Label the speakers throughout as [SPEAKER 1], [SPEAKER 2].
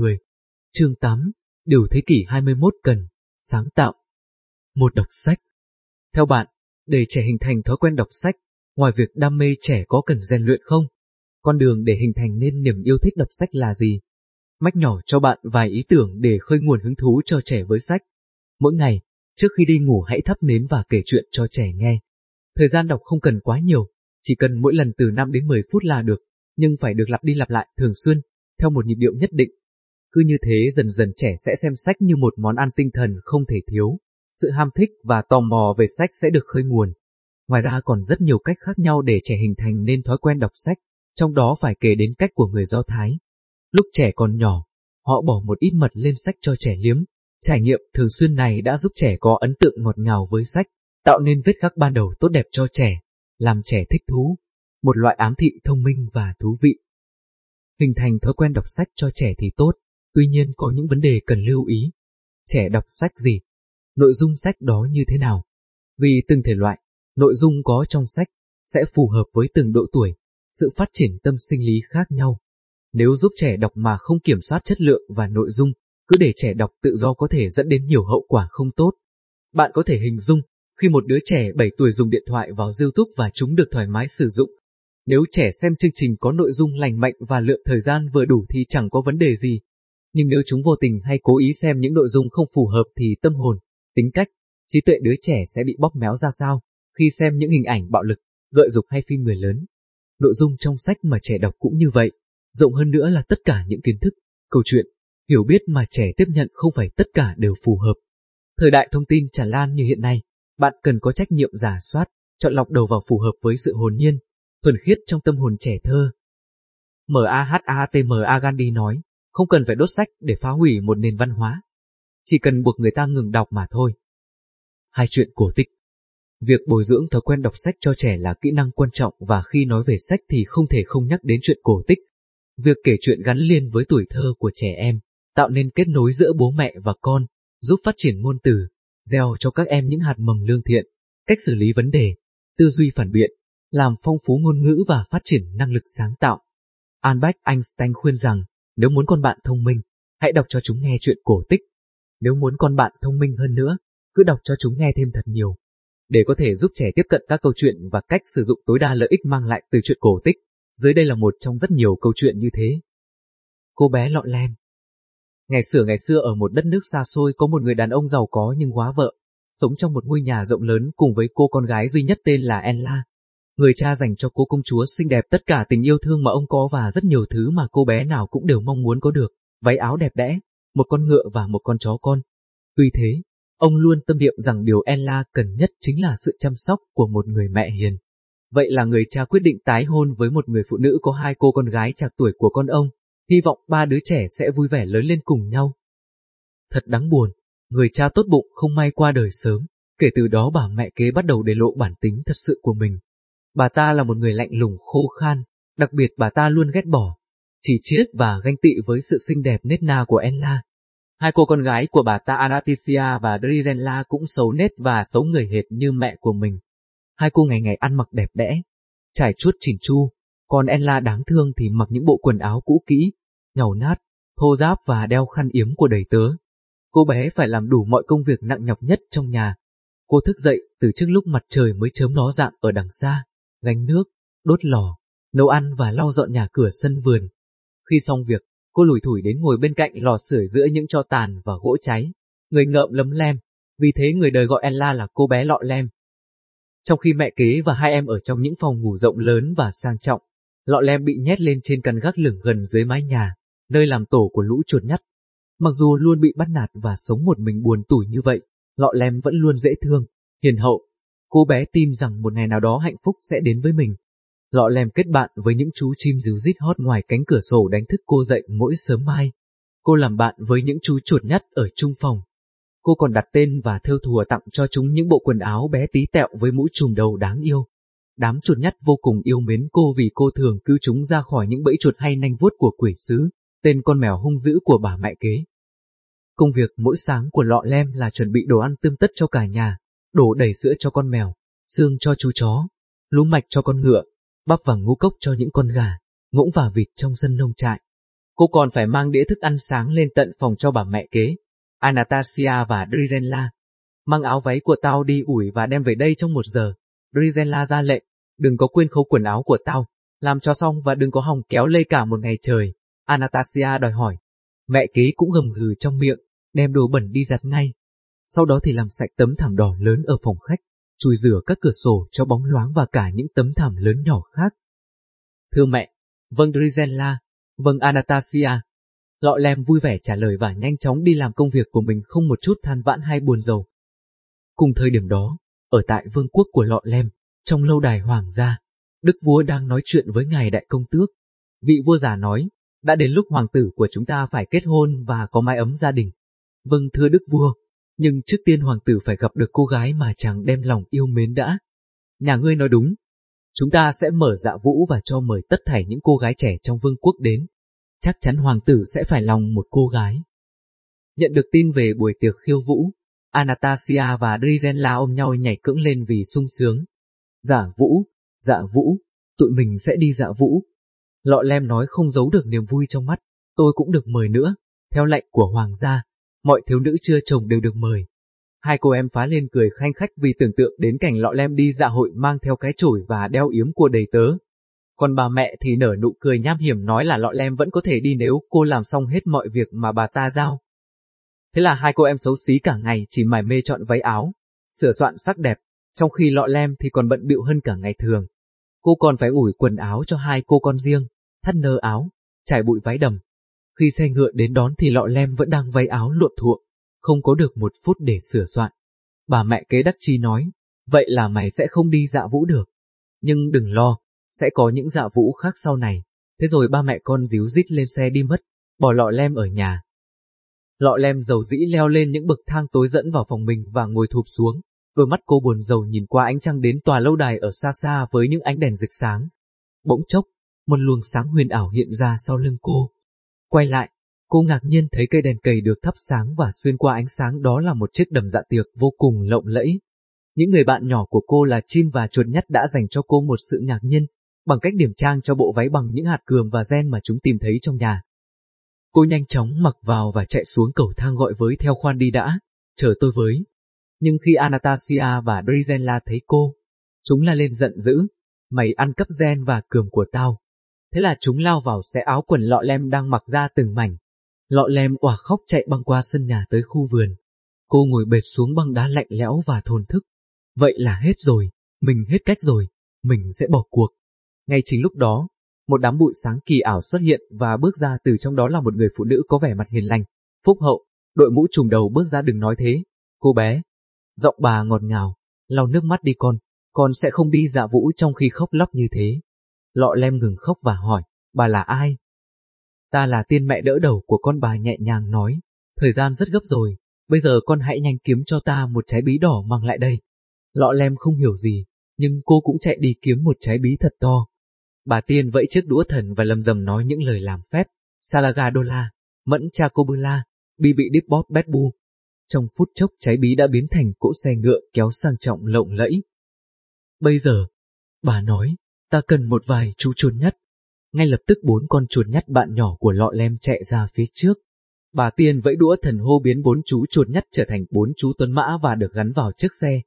[SPEAKER 1] người. Chương 8, điều thế kỷ 21 cần, sáng tạo. Một đọc sách. Theo bạn, để trẻ hình thành thói quen đọc sách, ngoài việc đam mê trẻ có cần rèn luyện không? Con đường để hình thành nên niềm yêu thích đọc sách là gì? Mách nhỏ cho bạn vài ý tưởng để khơi nguồn hứng thú cho trẻ với sách. Mỗi ngày, trước khi đi ngủ hãy thắp nến và kể chuyện cho trẻ nghe. Thời gian đọc không cần quá nhiều, chỉ cần mỗi lần từ 5 đến 10 phút là được, nhưng phải được lặp đi lặp lại thường xuyên, theo một nhịp điệu nhất định. Cứ như thế dần dần trẻ sẽ xem sách như một món ăn tinh thần không thể thiếu. Sự ham thích và tò mò về sách sẽ được khơi nguồn. Ngoài ra còn rất nhiều cách khác nhau để trẻ hình thành nên thói quen đọc sách, trong đó phải kể đến cách của người Do Thái. Lúc trẻ còn nhỏ, họ bỏ một ít mật lên sách cho trẻ liếm. Trải nghiệm thường xuyên này đã giúp trẻ có ấn tượng ngọt ngào với sách, tạo nên vết khắc ban đầu tốt đẹp cho trẻ, làm trẻ thích thú, một loại ám thị thông minh và thú vị. Hình thành thói quen đọc sách cho trẻ thì tốt, tuy nhiên có những vấn đề cần lưu ý. Trẻ đọc sách gì? Nội dung sách đó như thế nào? Vì từng thể loại, nội dung có trong sách sẽ phù hợp với từng độ tuổi, sự phát triển tâm sinh lý khác nhau. Nếu giúp trẻ đọc mà không kiểm soát chất lượng và nội dung, cứ để trẻ đọc tự do có thể dẫn đến nhiều hậu quả không tốt. Bạn có thể hình dung, khi một đứa trẻ 7 tuổi dùng điện thoại vào YouTube và chúng được thoải mái sử dụng. Nếu trẻ xem chương trình có nội dung lành mạnh và lượng thời gian vừa đủ thì chẳng có vấn đề gì. Nhưng nếu chúng vô tình hay cố ý xem những nội dung không phù hợp thì tâm hồn, tính cách, trí tuệ đứa trẻ sẽ bị bóp méo ra sao khi xem những hình ảnh bạo lực, gợi dục hay phim người lớn. Nội dung trong sách mà trẻ đọc cũng như vậy, rộng hơn nữa là tất cả những kiến thức, câu chuyện, hiểu biết mà trẻ tiếp nhận không phải tất cả đều phù hợp. Thời đại thông tin tràn lan như hiện nay, bạn cần có trách nhiệm giả soát, chọn lọc đầu vào phù hợp với sự hồn nhiên, thuần khiết trong tâm hồn trẻ thơ. M.A.H.A.T.M.A. Gandhi nói, không cần phải đốt sách để phá hủy một nền văn hóa. Chỉ cần buộc người ta ngừng đọc mà thôi. Hai chuyện cổ tích Việc bồi dưỡng thói quen đọc sách cho trẻ là kỹ năng quan trọng và khi nói về sách thì không thể không nhắc đến chuyện cổ tích. Việc kể chuyện gắn liền với tuổi thơ của trẻ em, tạo nên kết nối giữa bố mẹ và con, giúp phát triển ngôn từ, gieo cho các em những hạt mầm lương thiện, cách xử lý vấn đề, tư duy phản biện, làm phong phú ngôn ngữ và phát triển năng lực sáng tạo. Albert Einstein khuyên rằng, nếu muốn con bạn thông minh, hãy đọc cho chúng nghe chuyện cổ tích. Nếu muốn con bạn thông minh hơn nữa, cứ đọc cho chúng nghe thêm thật nhiều. Để có thể giúp trẻ tiếp cận các câu chuyện và cách sử dụng tối đa lợi ích mang lại từ chuyện cổ tích, dưới đây là một trong rất nhiều câu chuyện như thế. Cô bé lọ lem Ngày xưa ngày xưa ở một đất nước xa xôi có một người đàn ông giàu có nhưng quá vợ, sống trong một ngôi nhà rộng lớn cùng với cô con gái duy nhất tên là Ella. Người cha dành cho cô công chúa xinh đẹp tất cả tình yêu thương mà ông có và rất nhiều thứ mà cô bé nào cũng đều mong muốn có được, váy áo đẹp đẽ, một con ngựa và một con chó con. Tuy thế, ông luôn tâm niệm rằng điều Ella cần nhất chính là sự chăm sóc của một người mẹ hiền. Vậy là người cha quyết định tái hôn với một người phụ nữ có hai cô con gái trạc tuổi của con ông, hy vọng ba đứa trẻ sẽ vui vẻ lớn lên cùng nhau. Thật đáng buồn, người cha tốt bụng không may qua đời sớm, kể từ đó bà mẹ kế bắt đầu để lộ bản tính thật sự của mình. Bà ta là một người lạnh lùng khô khan, đặc biệt bà ta luôn ghét bỏ, chỉ chiết và ganh tị với sự xinh đẹp nết na của Enla. Hai cô con gái của bà ta Anastasia và Drirenla cũng xấu nết và xấu người hệt như mẹ của mình. Hai cô ngày ngày ăn mặc đẹp đẽ, trải chuốt chỉnh chu, còn Enla đáng thương thì mặc những bộ quần áo cũ kỹ, nhàu nát, thô ráp và đeo khăn yếm của đầy tớ. Cô bé phải làm đủ mọi công việc nặng nhọc nhất trong nhà. Cô thức dậy từ trước lúc mặt trời mới chớm nó dạng ở đằng xa, gánh nước, đốt lò, nấu ăn và lau dọn nhà cửa sân vườn. Khi xong việc, cô lủi thủi đến ngồi bên cạnh lò sưởi giữa những cho tàn và gỗ cháy. Người ngợm lấm lem, vì thế người đời gọi Ella là cô bé lọ lem. Trong khi mẹ kế và hai em ở trong những phòng ngủ rộng lớn và sang trọng, lọ lem bị nhét lên trên căn gác lửng gần dưới mái nhà, nơi làm tổ của lũ chuột nhắt. Mặc dù luôn bị bắt nạt và sống một mình buồn tủi như vậy, lọ lem vẫn luôn dễ thương, hiền hậu. Cô bé tin rằng một ngày nào đó hạnh phúc sẽ đến với mình. Lọ lem kết bạn với những chú chim ríu rít hót ngoài cánh cửa sổ đánh thức cô dậy mỗi sớm mai. Cô làm bạn với những chú chuột nhắt ở trung phòng. Cô còn đặt tên và thêu thùa tặng cho chúng những bộ quần áo bé tí tẹo với mũ trùm đầu đáng yêu. Đám chuột nhắt vô cùng yêu mến cô vì cô thường cứu chúng ra khỏi những bẫy chuột hay nanh vuốt của quỷ sứ, tên con mèo hung dữ của bà mẹ kế. Công việc mỗi sáng của lọ lem là chuẩn bị đồ ăn tươm tất cho cả nhà, đổ đầy sữa cho con mèo, xương cho chú chó, lúa mạch cho con ngựa, bắp và ngũ cốc cho những con gà, ngỗng và vịt trong sân nông trại. Cô còn phải mang đĩa thức ăn sáng lên tận phòng cho bà mẹ kế, Anastasia và Drizella. Mang áo váy của tao đi ủi và đem về đây trong một giờ. Drizella ra lệnh, đừng có quên khâu quần áo của tao, làm cho xong và đừng có hòng kéo lê cả một ngày trời. Anastasia đòi hỏi. Mẹ kế cũng gầm gừ trong miệng, đem đồ bẩn đi giặt ngay. Sau đó thì làm sạch tấm thảm đỏ lớn ở phòng khách, chùi rửa các cửa sổ cho bóng loáng và cả những tấm thảm lớn nhỏ khác. Thưa mẹ, vâng Drizella, vâng Anastasia. Lọ lem vui vẻ trả lời và nhanh chóng đi làm công việc của mình không một chút than vãn hay buồn rầu. Cùng thời điểm đó, ở tại vương quốc của lọ lem, trong lâu đài hoàng gia, đức vua đang nói chuyện với ngài đại công tước. Vị vua già nói, đã đến lúc hoàng tử của chúng ta phải kết hôn và có mái ấm gia đình. Vâng thưa đức vua, nhưng trước tiên hoàng tử phải gặp được cô gái mà chàng đem lòng yêu mến đã. Nhà ngươi nói đúng, chúng ta sẽ mở dạ vũ và cho mời tất thảy những cô gái trẻ trong vương quốc đến. Chắc chắn hoàng tử sẽ phải lòng một cô gái. Nhận được tin về buổi tiệc khiêu vũ, Anastasia và Drizella ôm nhau nhảy cưỡng lên vì sung sướng. Dạ vũ, dạ vũ, tụi mình sẽ đi dạ vũ. Lọ lem nói không giấu được niềm vui trong mắt, tôi cũng được mời nữa, theo lệnh của hoàng gia, mọi thiếu nữ chưa chồng đều được mời. Hai cô em phá lên cười khanh khách vì tưởng tượng đến cảnh lọ lem đi dạ hội mang theo cái chổi và đeo yếm của đầy tớ. Còn bà mẹ thì nở nụ cười nham hiểm nói là lọ lem vẫn có thể đi nếu cô làm xong hết mọi việc mà bà ta giao. Thế là hai cô em xấu xí cả ngày chỉ mải mê chọn váy áo, sửa soạn sắc đẹp, trong khi lọ lem thì còn bận bịu hơn cả ngày thường. Cô còn phải ủi quần áo cho hai cô con riêng, thắt nơ áo, trải bụi váy đầm. Khi xe ngựa đến đón thì lọ lem vẫn đang váy áo luộm thuộm, không có được một phút để sửa soạn. Bà mẹ kế đắc chi nói, vậy là mày sẽ không đi dạ vũ được. Nhưng đừng lo, sẽ có những dạ vũ khác sau này. Thế rồi ba mẹ con díu dít lên xe đi mất, bỏ lọ lem ở nhà. Lọ lem dầu dĩ leo lên những bậc thang tối dẫn vào phòng mình và ngồi thụp xuống. Đôi mắt cô buồn rầu nhìn qua ánh trăng đến tòa lâu đài ở xa xa với những ánh đèn rực sáng. Bỗng chốc, một luồng sáng huyền ảo hiện ra sau lưng cô. Quay lại, cô ngạc nhiên thấy cây đèn cầy được thắp sáng và xuyên qua ánh sáng đó là một chiếc đầm dạ tiệc vô cùng lộng lẫy. Những người bạn nhỏ của cô là chim và chuột nhắt đã dành cho cô một sự ngạc nhiên, bằng cách điểm trang cho bộ váy bằng những hạt cườm và gen mà chúng tìm thấy trong nhà. Cô nhanh chóng mặc vào và chạy xuống cầu thang gọi với theo khoan đi đã, chờ tôi với. Nhưng khi Anastasia và Drizella thấy cô, chúng la lên giận dữ, mày ăn cắp gen và cườm của tao. Thế là chúng lao vào xé áo quần lọ lem đang mặc ra từng mảnh. Lọ lem òa khóc chạy băng qua sân nhà tới khu vườn. Cô ngồi bệt xuống băng đá lạnh lẽo và thồn thức. Vậy là hết rồi, mình hết cách rồi, mình sẽ bỏ cuộc. Ngay chính lúc đó, một đám bụi sáng kỳ ảo xuất hiện và bước ra từ trong đó là một người phụ nữ có vẻ mặt hiền lành, phúc hậu, đội mũ trùm đầu bước ra đừng nói thế. Cô bé, giọng bà ngọt ngào, lau nước mắt đi con, con sẽ không đi dạ vũ trong khi khóc lóc như thế. Lọ lem ngừng khóc và hỏi, bà là ai? Ta là tiên mẹ đỡ đầu của con bà nhẹ nhàng nói, thời gian rất gấp rồi, bây giờ con hãy nhanh kiếm cho ta một trái bí đỏ mang lại đây. Lọ lem không hiểu gì, nhưng cô cũng chạy đi kiếm một trái bí thật to. Bà tiên vẫy chiếc đũa thần và lầm rầm nói những lời làm phép, Salagadola, Mẫn Chacobula, Bi bị đít bóp bét bu. Trong phút chốc trái bí đã biến thành cỗ xe ngựa kéo sang trọng lộng lẫy. Bây giờ, bà nói, ta cần một vài chú chuột nhắt. Ngay lập tức bốn con chuột nhắt bạn nhỏ của lọ lem chạy ra phía trước. Bà tiên vẫy đũa thần hô biến bốn chú chuột nhắt trở thành bốn chú tuấn mã và được gắn vào chiếc xe.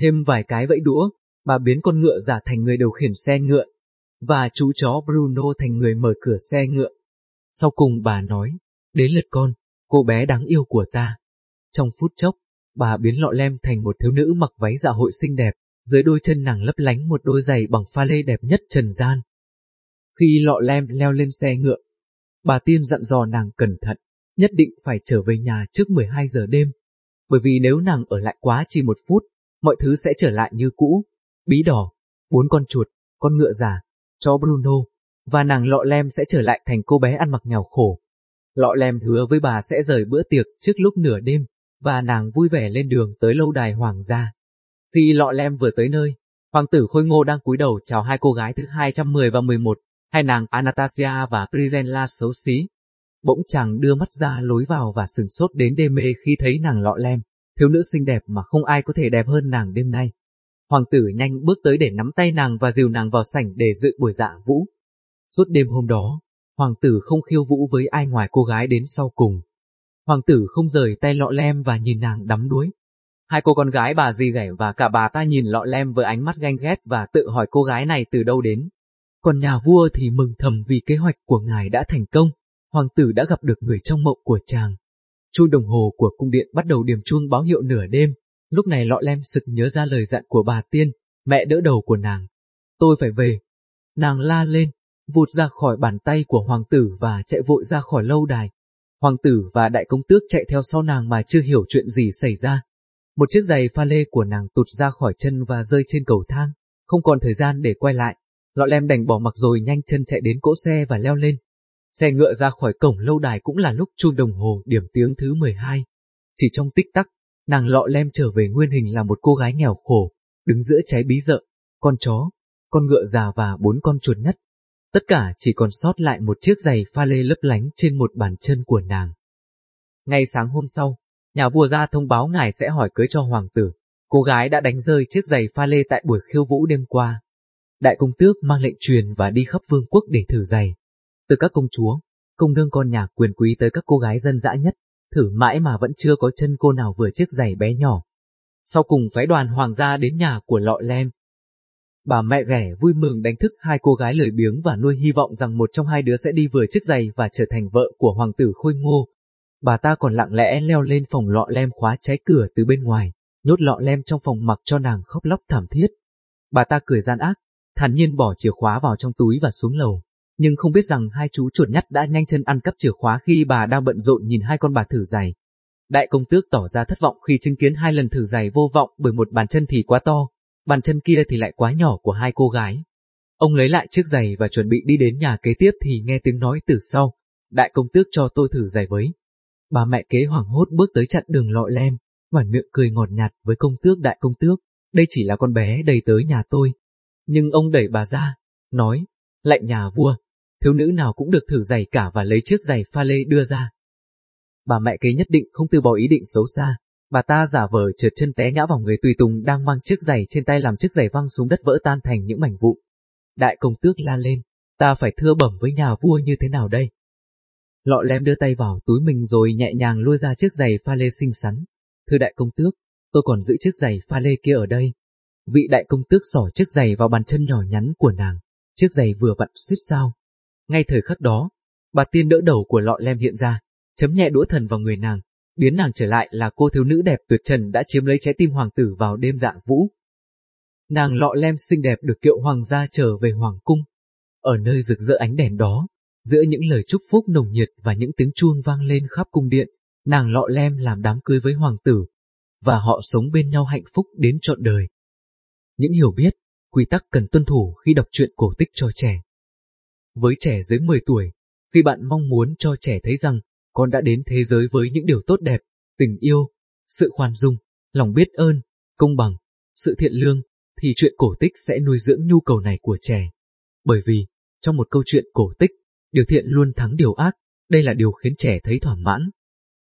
[SPEAKER 1] Thêm vài cái vẫy đũa, bà biến con ngựa giả thành người điều khiển xe ngựa, và chú chó Bruno thành người mở cửa xe ngựa. Sau cùng bà nói, đến lượt con, cô bé đáng yêu của ta. Trong phút chốc, bà biến lọ lem thành một thiếu nữ mặc váy dạ hội xinh đẹp, dưới đôi chân nàng lấp lánh một đôi giày bằng pha lê đẹp nhất trần gian. Khi lọ lem leo lên xe ngựa, bà tiên dặn dò nàng cẩn thận, nhất định phải trở về nhà trước 12 giờ đêm, bởi vì nếu nàng ở lại quá chỉ một phút, mọi thứ sẽ trở lại như cũ. Bí đỏ, bốn con chuột, con ngựa già, chó Bruno, và nàng lọ lem sẽ trở lại thành cô bé ăn mặc nghèo khổ. Lọ lem hứa với bà sẽ rời bữa tiệc trước lúc nửa đêm, và nàng vui vẻ lên đường tới lâu đài hoàng gia. Khi lọ lem vừa tới nơi, hoàng tử Khôi Ngô đang cúi đầu chào hai cô gái thứ 210 và 11, hai nàng Anastasia và Prizenla xấu xí. Bỗng chàng đưa mắt ra lối vào và sừng sốt đến đê mê khi thấy nàng lọ lem, thiếu nữ xinh đẹp mà không ai có thể đẹp hơn nàng đêm nay. Hoàng tử nhanh bước tới để nắm tay nàng và dìu nàng vào sảnh để dự buổi dạ vũ. Suốt đêm hôm đó, hoàng tử không khiêu vũ với ai ngoài cô gái đến sau cùng. Hoàng tử không rời tay lọ lem và nhìn nàng đắm đuối. Hai cô con gái bà dì ghẻ và cả bà ta nhìn lọ lem với ánh mắt ganh ghét và tự hỏi cô gái này từ đâu đến. Còn nhà vua thì mừng thầm vì kế hoạch của ngài đã thành công, hoàng tử đã gặp được người trong mộng của chàng. Chuông đồng hồ của cung điện bắt đầu điểm chuông báo hiệu nửa đêm, lúc này lọ lem sực nhớ ra lời dặn của bà tiên, mẹ đỡ đầu của nàng. Tôi phải về. Nàng la lên, vụt ra khỏi bàn tay của hoàng tử và chạy vội ra khỏi lâu đài. Hoàng tử và đại công tước chạy theo sau nàng mà chưa hiểu chuyện gì xảy ra. Một chiếc giày pha lê của nàng tụt ra khỏi chân và rơi trên cầu thang, không còn thời gian để quay lại. Lọ lem đành bỏ mặc rồi nhanh chân chạy đến cỗ xe và leo lên. Xe ngựa ra khỏi cổng lâu đài cũng là lúc chuông đồng hồ điểm tiếng thứ 12. Chỉ trong tích tắc, nàng lọ lem trở về nguyên hình là một cô gái nghèo khổ, đứng giữa trái bí dợ, con chó, con ngựa già và bốn con chuột nhất. Tất cả chỉ còn sót lại một chiếc giày pha lê lấp lánh trên một bàn chân của nàng. Ngay sáng hôm sau, nhà vua ra thông báo ngài sẽ hỏi cưới cho hoàng tử. Cô gái đã đánh rơi chiếc giày pha lê tại buổi khiêu vũ đêm qua. Đại công tước mang lệnh truyền và đi khắp vương quốc để thử giày. Từ các công chúa, công nương con nhà quyền quý tới các cô gái dân dã nhất, thử mãi mà vẫn chưa có chân cô nào vừa chiếc giày bé nhỏ. Sau cùng phái đoàn hoàng gia đến nhà của lọ lem. Bà mẹ ghẻ vui mừng đánh thức hai cô gái lười biếng và nuôi hy vọng rằng một trong hai đứa sẽ đi vừa chiếc giày và trở thành vợ của hoàng tử khôi ngô. Bà ta còn lặng lẽ leo lên phòng lọ lem khóa trái cửa từ bên ngoài, nhốt lọ lem trong phòng mặc cho nàng khóc lóc thảm thiết. Bà ta cười gian ác, thản nhiên bỏ chìa khóa vào trong túi và xuống lầu nhưng không biết rằng hai chú chuột nhắt đã nhanh chân ăn cắp chìa khóa khi bà đang bận rộn nhìn hai con bà thử giày. Đại công tước tỏ ra thất vọng khi chứng kiến hai lần thử giày vô vọng bởi một bàn chân thì quá to, bàn chân kia thì lại quá nhỏ của hai cô gái. Ông lấy lại chiếc giày và chuẩn bị đi đến nhà kế tiếp thì nghe tiếng nói từ sau, đại công tước cho tôi thử giày với. Bà mẹ kế hoảng hốt bước tới chặn đường lọ lem, và miệng cười ngọt nhạt với công tước đại công tước, đây chỉ là con bé đầy tới nhà tôi. Nhưng ông đẩy bà ra, nói, lạnh nhà vua, thiếu nữ nào cũng được thử giày cả và lấy chiếc giày pha lê đưa ra. Bà mẹ kế nhất định không từ bỏ ý định xấu xa, bà ta giả vờ trượt chân té ngã vào người tùy tùng đang mang chiếc giày trên tay làm chiếc giày văng xuống đất vỡ tan thành những mảnh vụn. Đại công tước la lên, ta phải thưa bẩm với nhà vua như thế nào đây? Lọ lem đưa tay vào túi mình rồi nhẹ nhàng lôi ra chiếc giày pha lê xinh xắn. Thưa đại công tước, tôi còn giữ chiếc giày pha lê kia ở đây. Vị đại công tước xỏ chiếc giày vào bàn chân nhỏ nhắn của nàng. Chiếc giày vừa vặn suýt sao, ngay thời khắc đó, bà tiên đỡ đầu của lọ lem hiện ra, chấm nhẹ đũa thần vào người nàng, biến nàng trở lại là cô thiếu nữ đẹp tuyệt trần đã chiếm lấy trái tim hoàng tử vào đêm dạng vũ. Nàng lọ lem xinh đẹp được kiệu hoàng gia trở về hoàng cung. Ở nơi rực rỡ ánh đèn đó, giữa những lời chúc phúc nồng nhiệt và những tiếng chuông vang lên khắp cung điện, nàng lọ lem làm đám cưới với hoàng tử, và họ sống bên nhau hạnh phúc đến trọn đời. Những hiểu biết, quy tắc cần tuân thủ khi đọc truyện cổ tích cho trẻ. Với trẻ dưới 10 tuổi, khi bạn mong muốn cho trẻ thấy rằng con đã đến thế giới với những điều tốt đẹp, tình yêu, sự khoan dung, lòng biết ơn, công bằng, sự thiện lương, thì chuyện cổ tích sẽ nuôi dưỡng nhu cầu này của trẻ. Bởi vì, trong một câu chuyện cổ tích, điều thiện luôn thắng điều ác, đây là điều khiến trẻ thấy thỏa mãn.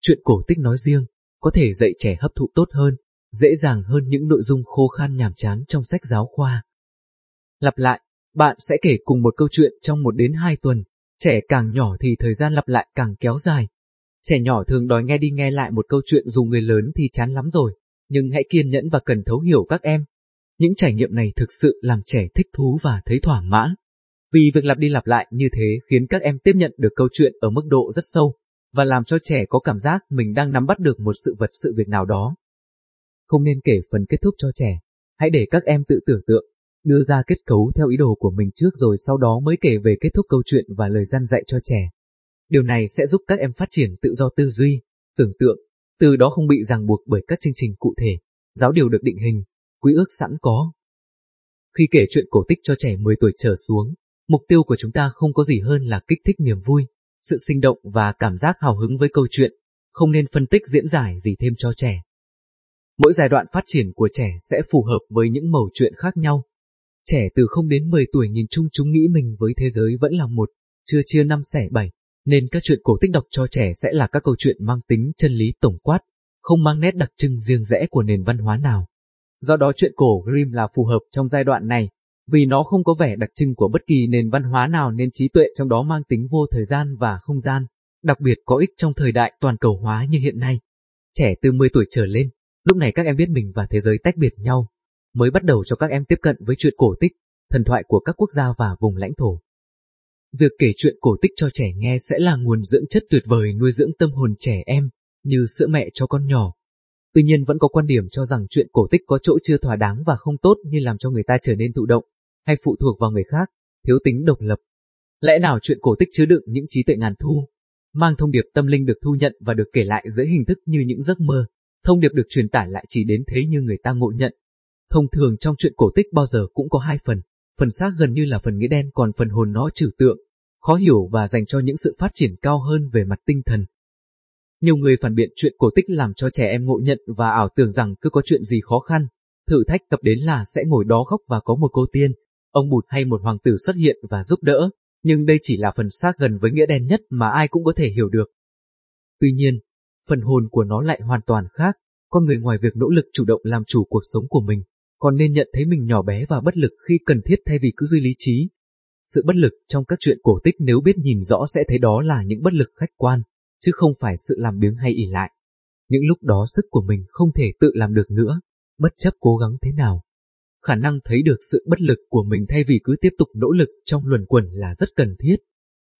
[SPEAKER 1] Chuyện cổ tích nói riêng, có thể dạy trẻ hấp thụ tốt hơn, dễ dàng hơn những nội dung khô khan nhàm chán trong sách giáo khoa. Lặp lại, bạn sẽ kể cùng một câu chuyện trong một đến hai tuần. Trẻ càng nhỏ thì thời gian lặp lại càng kéo dài. Trẻ nhỏ thường đòi nghe đi nghe lại một câu chuyện dù người lớn thì chán lắm rồi, nhưng hãy kiên nhẫn và cần thấu hiểu các em. Những trải nghiệm này thực sự làm trẻ thích thú và thấy thỏa mãn. Vì việc lặp đi lặp lại như thế khiến các em tiếp nhận được câu chuyện ở mức độ rất sâu, và làm cho trẻ có cảm giác mình đang nắm bắt được một sự vật sự việc nào đó. Không nên kể phần kết thúc cho trẻ, hãy để các em tự tưởng tượng đưa ra kết cấu theo ý đồ của mình trước rồi sau đó mới kể về kết thúc câu chuyện và lời gian dạy cho trẻ. Điều này sẽ giúp các em phát triển tự do tư duy, tưởng tượng, từ đó không bị ràng buộc bởi các chương trình cụ thể, giáo điều được định hình, quy ước sẵn có. Khi kể chuyện cổ tích cho trẻ 10 tuổi trở xuống, mục tiêu của chúng ta không có gì hơn là kích thích niềm vui, sự sinh động và cảm giác hào hứng với câu chuyện, không nên phân tích diễn giải gì thêm cho trẻ. Mỗi giai đoạn phát triển của trẻ sẽ phù hợp với những mẩu chuyện khác nhau, Trẻ từ 0 đến 10 tuổi nhìn chung chúng nghĩ mình với thế giới vẫn là một, chưa chia năm xẻ bảy, nên các chuyện cổ tích đọc cho trẻ sẽ là các câu chuyện mang tính chân lý tổng quát, không mang nét đặc trưng riêng rẽ của nền văn hóa nào. Do đó chuyện cổ Grimm là phù hợp trong giai đoạn này, vì nó không có vẻ đặc trưng của bất kỳ nền văn hóa nào nên trí tuệ trong đó mang tính vô thời gian và không gian, đặc biệt có ích trong thời đại toàn cầu hóa như hiện nay. Trẻ từ 10 tuổi trở lên, lúc này các em biết mình và thế giới tách biệt nhau, mới bắt đầu cho các em tiếp cận với chuyện cổ tích, thần thoại của các quốc gia và vùng lãnh thổ. Việc kể chuyện cổ tích cho trẻ nghe sẽ là nguồn dưỡng chất tuyệt vời nuôi dưỡng tâm hồn trẻ em, như sữa mẹ cho con nhỏ. Tuy nhiên vẫn có quan điểm cho rằng chuyện cổ tích có chỗ chưa thỏa đáng và không tốt như làm cho người ta trở nên thụ động, hay phụ thuộc vào người khác, thiếu tính độc lập. Lẽ nào chuyện cổ tích chứa đựng những trí tuệ ngàn thu, mang thông điệp tâm linh được thu nhận và được kể lại dưới hình thức như những giấc mơ, thông điệp được truyền tải lại chỉ đến thế như người ta ngộ nhận. Thông thường trong chuyện cổ tích bao giờ cũng có hai phần, phần xác gần như là phần nghĩa đen còn phần hồn nó trừu tượng, khó hiểu và dành cho những sự phát triển cao hơn về mặt tinh thần. Nhiều người phản biện chuyện cổ tích làm cho trẻ em ngộ nhận và ảo tưởng rằng cứ có chuyện gì khó khăn, thử thách cập đến là sẽ ngồi đó khóc và có một cô tiên, ông bụt hay một hoàng tử xuất hiện và giúp đỡ, nhưng đây chỉ là phần xác gần với nghĩa đen nhất mà ai cũng có thể hiểu được. Tuy nhiên, phần hồn của nó lại hoàn toàn khác, con người ngoài việc nỗ lực chủ động làm chủ cuộc sống của mình, còn nên nhận thấy mình nhỏ bé và bất lực khi cần thiết thay vì cứ duy lý trí. Sự bất lực trong các chuyện cổ tích nếu biết nhìn rõ sẽ thấy đó là những bất lực khách quan, chứ không phải sự làm biếng hay ỉ lại. Những lúc đó sức của mình không thể tự làm được nữa, bất chấp cố gắng thế nào. Khả năng thấy được sự bất lực của mình thay vì cứ tiếp tục nỗ lực trong luẩn quẩn là rất cần thiết.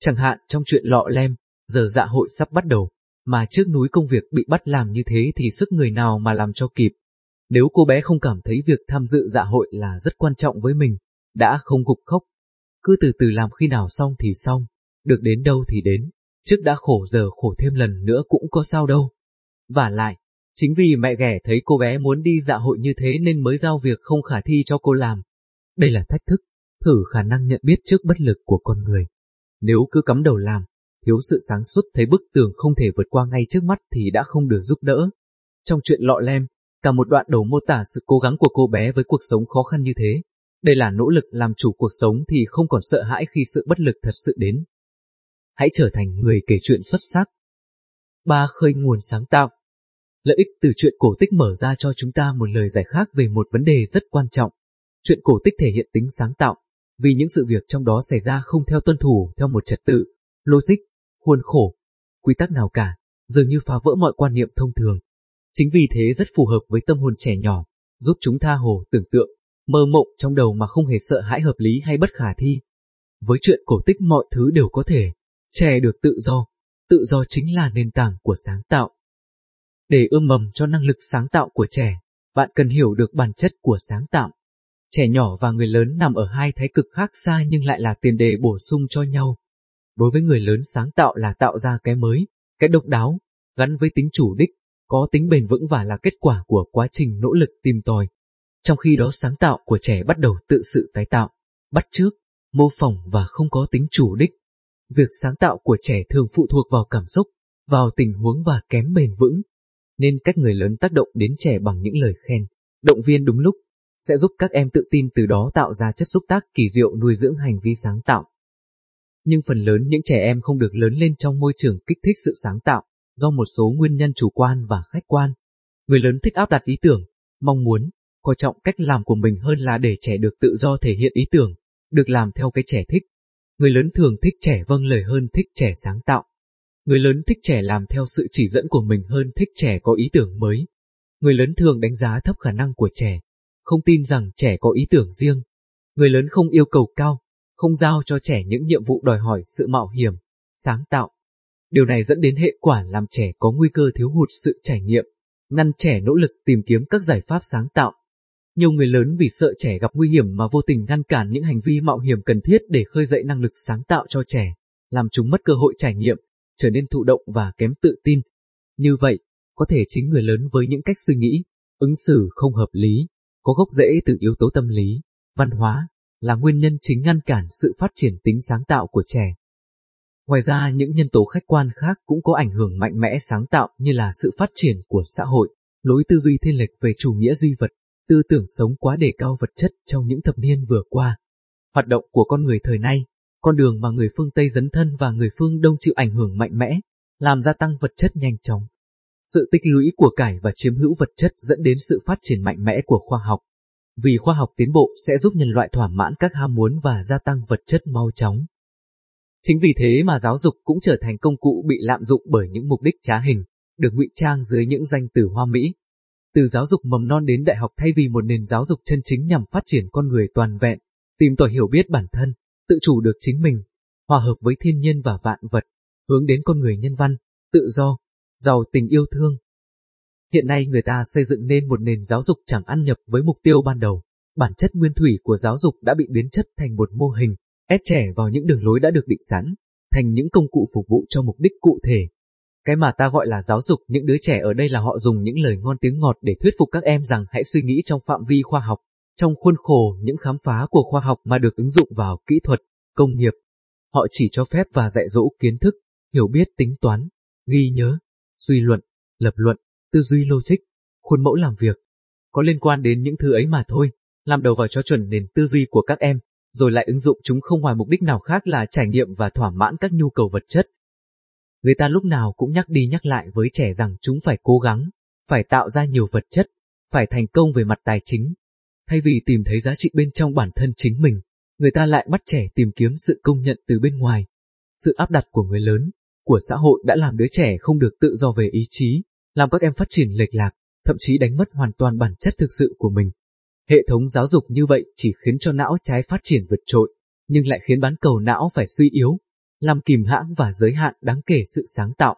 [SPEAKER 1] Chẳng hạn trong chuyện lọ lem, giờ dạ hội sắp bắt đầu, mà trước núi công việc bị bắt làm như thế thì sức người nào mà làm cho kịp. Nếu cô bé không cảm thấy việc tham dự dạ hội là rất quan trọng với mình, đã không gục khóc, cứ từ từ làm khi nào xong thì xong, được đến đâu thì đến, trước đã khổ giờ khổ thêm lần nữa cũng có sao đâu. Và lại, chính vì mẹ ghẻ thấy cô bé muốn đi dạ hội như thế nên mới giao việc không khả thi cho cô làm. Đây là thách thức, thử khả năng nhận biết trước bất lực của con người. Nếu cứ cắm đầu làm, thiếu sự sáng suốt thấy bức tường không thể vượt qua ngay trước mắt thì đã không được giúp đỡ. Trong chuyện lọ lem, cả một đoạn đầu mô tả sự cố gắng của cô bé với cuộc sống khó khăn như thế. Đây là nỗ lực làm chủ cuộc sống thì không còn sợ hãi khi sự bất lực thật sự đến. Hãy trở thành người kể chuyện xuất sắc. Ba khơi nguồn sáng tạo. Lợi ích từ chuyện cổ tích mở ra cho chúng ta một lời giải khác về một vấn đề rất quan trọng. Chuyện cổ tích thể hiện tính sáng tạo, vì những sự việc trong đó xảy ra không theo tuân thủ theo một trật tự, logic, khuôn khổ, quy tắc nào cả, dường như phá vỡ mọi quan niệm thông thường. Chính vì thế rất phù hợp với tâm hồn trẻ nhỏ, giúp chúng tha hồ tưởng tượng, mơ mộng trong đầu mà không hề sợ hãi hợp lý hay bất khả thi. Với chuyện cổ tích mọi thứ đều có thể, trẻ được tự do, tự do chính là nền tảng của sáng tạo. Để ươm mầm cho năng lực sáng tạo của trẻ, bạn cần hiểu được bản chất của sáng tạo. Trẻ nhỏ và người lớn nằm ở hai thái cực khác xa nhưng lại là tiền đề bổ sung cho nhau. Đối với người lớn sáng tạo là tạo ra cái mới, cái độc đáo, gắn với tính chủ đích, có tính bền vững và là kết quả của quá trình nỗ lực tìm tòi. Trong khi đó sáng tạo của trẻ bắt đầu tự sự tái tạo, bắt chước, mô phỏng và không có tính chủ đích. Việc sáng tạo của trẻ thường phụ thuộc vào cảm xúc, vào tình huống và kém bền vững. Nên cách người lớn tác động đến trẻ bằng những lời khen, động viên đúng lúc, sẽ giúp các em tự tin từ đó tạo ra chất xúc tác kỳ diệu nuôi dưỡng hành vi sáng tạo. Nhưng phần lớn những trẻ em không được lớn lên trong môi trường kích thích sự sáng tạo, do một số nguyên nhân chủ quan và khách quan. Người lớn thích áp đặt ý tưởng, mong muốn, coi trọng cách làm của mình hơn là để trẻ được tự do thể hiện ý tưởng, được làm theo cái trẻ thích. Người lớn thường thích trẻ vâng lời hơn thích trẻ sáng tạo. Người lớn thích trẻ làm theo sự chỉ dẫn của mình hơn thích trẻ có ý tưởng mới. Người lớn thường đánh giá thấp khả năng của trẻ, không tin rằng trẻ có ý tưởng riêng. Người lớn không yêu cầu cao, không giao cho trẻ những nhiệm vụ đòi hỏi sự mạo hiểm, sáng tạo. Điều này dẫn đến hệ quả làm trẻ có nguy cơ thiếu hụt sự trải nghiệm, ngăn trẻ nỗ lực tìm kiếm các giải pháp sáng tạo. Nhiều người lớn vì sợ trẻ gặp nguy hiểm mà vô tình ngăn cản những hành vi mạo hiểm cần thiết để khơi dậy năng lực sáng tạo cho trẻ, làm chúng mất cơ hội trải nghiệm, trở nên thụ động và kém tự tin. Như vậy, có thể chính người lớn với những cách suy nghĩ, ứng xử không hợp lý, có gốc rễ từ yếu tố tâm lý, văn hóa, là nguyên nhân chính ngăn cản sự phát triển tính sáng tạo của trẻ. Ngoài ra những nhân tố khách quan khác cũng có ảnh hưởng mạnh mẽ sáng tạo như là sự phát triển của xã hội, lối tư duy thiên lệch về chủ nghĩa duy vật, tư tưởng sống quá đề cao vật chất trong những thập niên vừa qua. Hoạt động của con người thời nay, con đường mà người phương Tây dấn thân và người phương Đông chịu ảnh hưởng mạnh mẽ, làm gia tăng vật chất nhanh chóng. Sự tích lũy của cải và chiếm hữu vật chất dẫn đến sự phát triển mạnh mẽ của khoa học. vì khoa học tiến bộ sẽ giúp nhân loại thỏa mãn các ham muốn và gia tăng vật chất mau chóng. Chính vì thế mà giáo dục cũng trở thành công cụ bị lạm dụng bởi những mục đích trá hình, được ngụy trang dưới những danh từ hoa mỹ. Từ giáo dục mầm non đến đại học thay vì một nền giáo dục chân chính nhằm phát triển con người toàn vẹn, tìm tòi hiểu biết bản thân, tự chủ được chính mình, hòa hợp với thiên nhiên và vạn vật, hướng đến con người nhân văn, tự do, giàu tình yêu thương. Hiện nay người ta xây dựng nên một nền giáo dục chẳng ăn nhập với mục tiêu ban đầu. Bản chất nguyên thủy của giáo dục đã bị biến chất thành một mô hình, ép trẻ vào những đường lối đã được định sẵn, thành những công cụ phục vụ cho mục đích cụ thể. Cái mà ta gọi là giáo dục những đứa trẻ ở đây là họ dùng những lời ngon tiếng ngọt để thuyết phục các em rằng hãy suy nghĩ trong phạm vi khoa học, trong khuôn khổ những khám phá của khoa học mà được ứng dụng vào kỹ thuật, công nghiệp. Họ chỉ cho phép và dạy dỗ kiến thức, hiểu biết tính toán, ghi nhớ, suy luận, lập luận, tư duy logic, khuôn mẫu làm việc. Có liên quan đến những thứ ấy mà thôi, làm đầu vào cho chuẩn nền tư duy của các em, rồi lại ứng dụng chúng không ngoài mục đích nào khác là trải nghiệm và thỏa mãn các nhu cầu vật chất. Người ta lúc nào cũng nhắc đi nhắc lại với trẻ rằng chúng phải cố gắng, phải tạo ra nhiều vật chất, phải thành công về mặt tài chính. Thay vì tìm thấy giá trị bên trong bản thân chính mình, người ta lại bắt trẻ tìm kiếm sự công nhận từ bên ngoài. Sự áp đặt của người lớn, của xã hội đã làm đứa trẻ không được tự do về ý chí, làm các em phát triển lệch lạc, thậm chí đánh mất hoàn toàn bản chất thực sự của mình. Hệ thống giáo dục như vậy chỉ khiến cho não trái phát triển vượt trội, nhưng lại khiến bán cầu não phải suy yếu, làm kìm hãm và giới hạn đáng kể sự sáng tạo.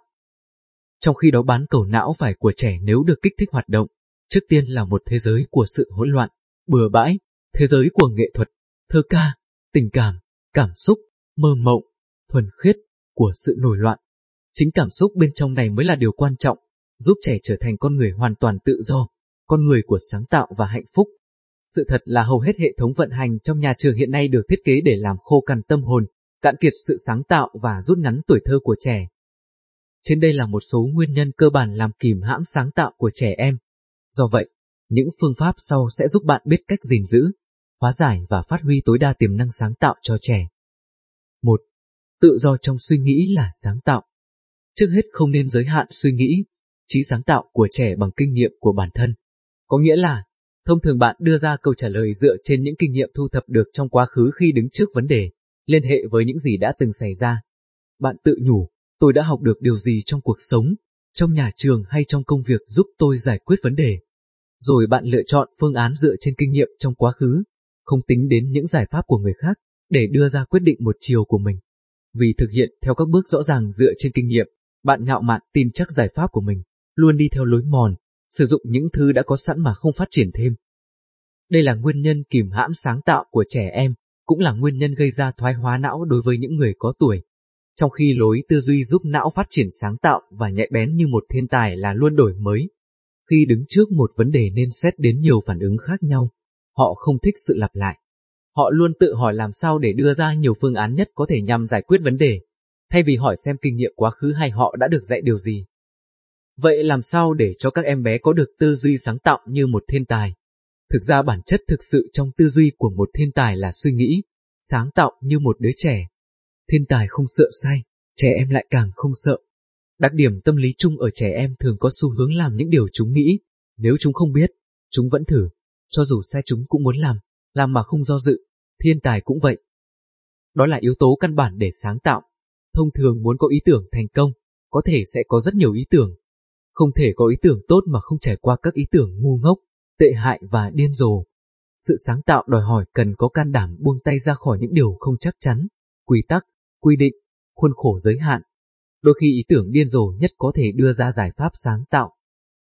[SPEAKER 1] Trong khi đó bán cầu não phải của trẻ nếu được kích thích hoạt động, trước tiên là một thế giới của sự hỗn loạn, bừa bãi, thế giới của nghệ thuật, thơ ca, tình cảm, cảm xúc, mơ mộng, thuần khiết, của sự nổi loạn. Chính cảm xúc bên trong này mới là điều quan trọng, giúp trẻ trở thành con người hoàn toàn tự do, con người của sáng tạo và hạnh phúc. Sự thật là hầu hết hệ thống vận hành trong nhà trường hiện nay được thiết kế để làm khô cằn tâm hồn, cạn kiệt sự sáng tạo và rút ngắn tuổi thơ của trẻ. Trên đây là một số nguyên nhân cơ bản làm kìm hãm sáng tạo của trẻ em. Do vậy, những phương pháp sau sẽ giúp bạn biết cách gìn giữ, hóa giải và phát huy tối đa tiềm năng sáng tạo cho trẻ. 1. Tự do trong suy nghĩ là sáng tạo. Trước hết không nên giới hạn suy nghĩ, trí sáng tạo của trẻ bằng kinh nghiệm của bản thân. Có nghĩa là, thông thường bạn đưa ra câu trả lời dựa trên những kinh nghiệm thu thập được trong quá khứ khi đứng trước vấn đề, liên hệ với những gì đã từng xảy ra. Bạn tự nhủ, tôi đã học được điều gì trong cuộc sống, trong nhà trường hay trong công việc giúp tôi giải quyết vấn đề. Rồi bạn lựa chọn phương án dựa trên kinh nghiệm trong quá khứ, không tính đến những giải pháp của người khác, để đưa ra quyết định một chiều của mình. Vì thực hiện theo các bước rõ ràng dựa trên kinh nghiệm, bạn ngạo mạn tin chắc giải pháp của mình, luôn đi theo lối mòn, sử dụng những thứ đã có sẵn mà không phát triển thêm. Đây là nguyên nhân kìm hãm sáng tạo của trẻ em, cũng là nguyên nhân gây ra thoái hóa não đối với những người có tuổi. Trong khi lối tư duy giúp não phát triển sáng tạo và nhạy bén như một thiên tài là luôn đổi mới. Khi đứng trước một vấn đề nên xét đến nhiều phản ứng khác nhau, họ không thích sự lặp lại. Họ luôn tự hỏi làm sao để đưa ra nhiều phương án nhất có thể nhằm giải quyết vấn đề, thay vì hỏi xem kinh nghiệm quá khứ hay họ đã được dạy điều gì. Vậy làm sao để cho các em bé có được tư duy sáng tạo như một thiên tài? Thực ra bản chất thực sự trong tư duy của một thiên tài là suy nghĩ, sáng tạo như một đứa trẻ. Thiên tài không sợ sai, trẻ em lại càng không sợ. Đặc điểm tâm lý chung ở trẻ em thường có xu hướng làm những điều chúng nghĩ, nếu chúng không biết, chúng vẫn thử, cho dù sai chúng cũng muốn làm, làm mà không do dự, thiên tài cũng vậy. Đó là yếu tố căn bản để sáng tạo. Thông thường muốn có ý tưởng thành công, có thể sẽ có rất nhiều ý tưởng. Không thể có ý tưởng tốt mà không trải qua các ý tưởng ngu ngốc, tệ hại và điên rồ. Sự sáng tạo đòi hỏi cần có can đảm buông tay ra khỏi những điều không chắc chắn, quy tắc, quy định, khuôn khổ giới hạn. Đôi khi ý tưởng điên rồ nhất có thể đưa ra giải pháp sáng tạo.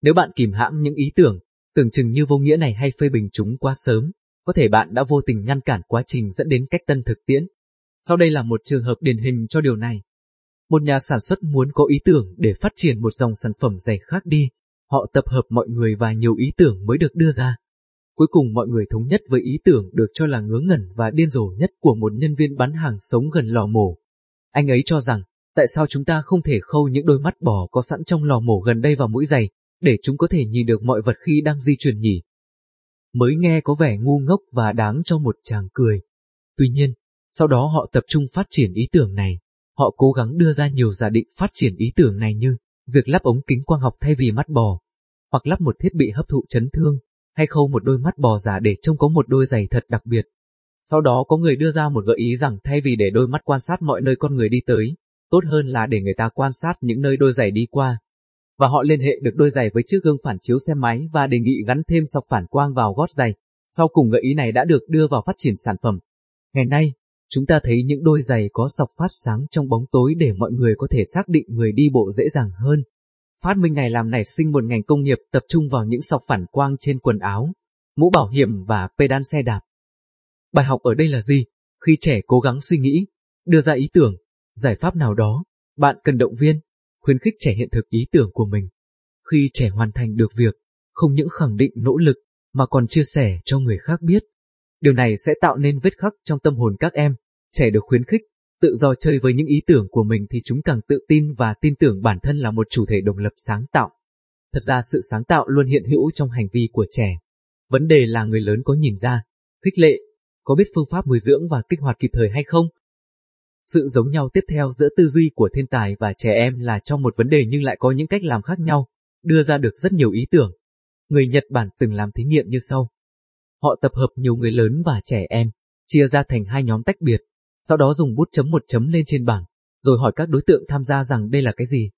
[SPEAKER 1] Nếu bạn kìm hãm những ý tưởng, tưởng chừng như vô nghĩa này hay phê bình chúng quá sớm, có thể bạn đã vô tình ngăn cản quá trình dẫn đến cách tân thực tiễn. Sau đây là một trường hợp điển hình cho điều này. Một nhà sản xuất muốn có ý tưởng để phát triển một dòng sản phẩm giày khác đi, họ tập hợp mọi người và nhiều ý tưởng mới được đưa ra. Cuối cùng mọi người thống nhất với ý tưởng được cho là ngớ ngẩn và điên rồ nhất của một nhân viên bán hàng sống gần lò mổ. Anh ấy cho rằng, tại sao chúng ta không thể khâu những đôi mắt bò có sẵn trong lò mổ gần đây vào mũi giày, để chúng có thể nhìn được mọi vật khi đang di chuyển nhỉ? Mới nghe có vẻ ngu ngốc và đáng cho một chàng cười. Tuy nhiên, sau đó họ tập trung phát triển ý tưởng này. Họ cố gắng đưa ra nhiều giả định phát triển ý tưởng này như việc lắp ống kính quang học thay vì mắt bò, hoặc lắp một thiết bị hấp thụ chấn thương, hay khâu một đôi mắt bò giả để trông có một đôi giày thật đặc biệt. Sau đó có người đưa ra một gợi ý rằng thay vì để đôi mắt quan sát mọi nơi con người đi tới, tốt hơn là để người ta quan sát những nơi đôi giày đi qua. Và họ liên hệ được đôi giày với chiếc gương phản chiếu xe máy và đề nghị gắn thêm sọc phản quang vào gót giày. Sau cùng gợi ý này đã được đưa vào phát triển sản phẩm. Ngày nay, chúng ta thấy những đôi giày có sọc phát sáng trong bóng tối để mọi người có thể xác định người đi bộ dễ dàng hơn. Phát minh này làm nảy sinh một ngành công nghiệp tập trung vào những sọc phản quang trên quần áo, mũ bảo hiểm và pedal xe đạp. Bài học ở đây là gì? Khi trẻ cố gắng suy nghĩ, đưa ra ý tưởng, giải pháp nào đó, bạn cần động viên, khuyến khích trẻ hiện thực ý tưởng của mình. Khi trẻ hoàn thành được việc, không những khẳng định nỗ lực, mà còn chia sẻ cho người khác biết. Điều này sẽ tạo nên vết khắc trong tâm hồn các em, trẻ được khuyến khích, tự do chơi với những ý tưởng của mình thì chúng càng tự tin và tin tưởng bản thân là một chủ thể độc lập sáng tạo. Thật ra sự sáng tạo luôn hiện hữu trong hành vi của trẻ. Vấn đề là người lớn có nhìn ra, khích lệ, có biết phương pháp nuôi dưỡng và kích hoạt kịp thời hay không? Sự giống nhau tiếp theo giữa tư duy của thiên tài và trẻ em là trong một vấn đề nhưng lại có những cách làm khác nhau, đưa ra được rất nhiều ý tưởng. Người Nhật Bản từng làm thí nghiệm như sau. Họ tập hợp nhiều người lớn và trẻ em, chia ra thành hai nhóm tách biệt, sau đó dùng bút chấm một chấm lên trên bảng, rồi hỏi các đối tượng tham gia rằng đây là cái gì.